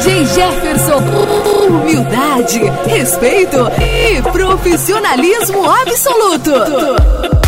Jefferson, humildade, respeito e profissionalismo absoluto.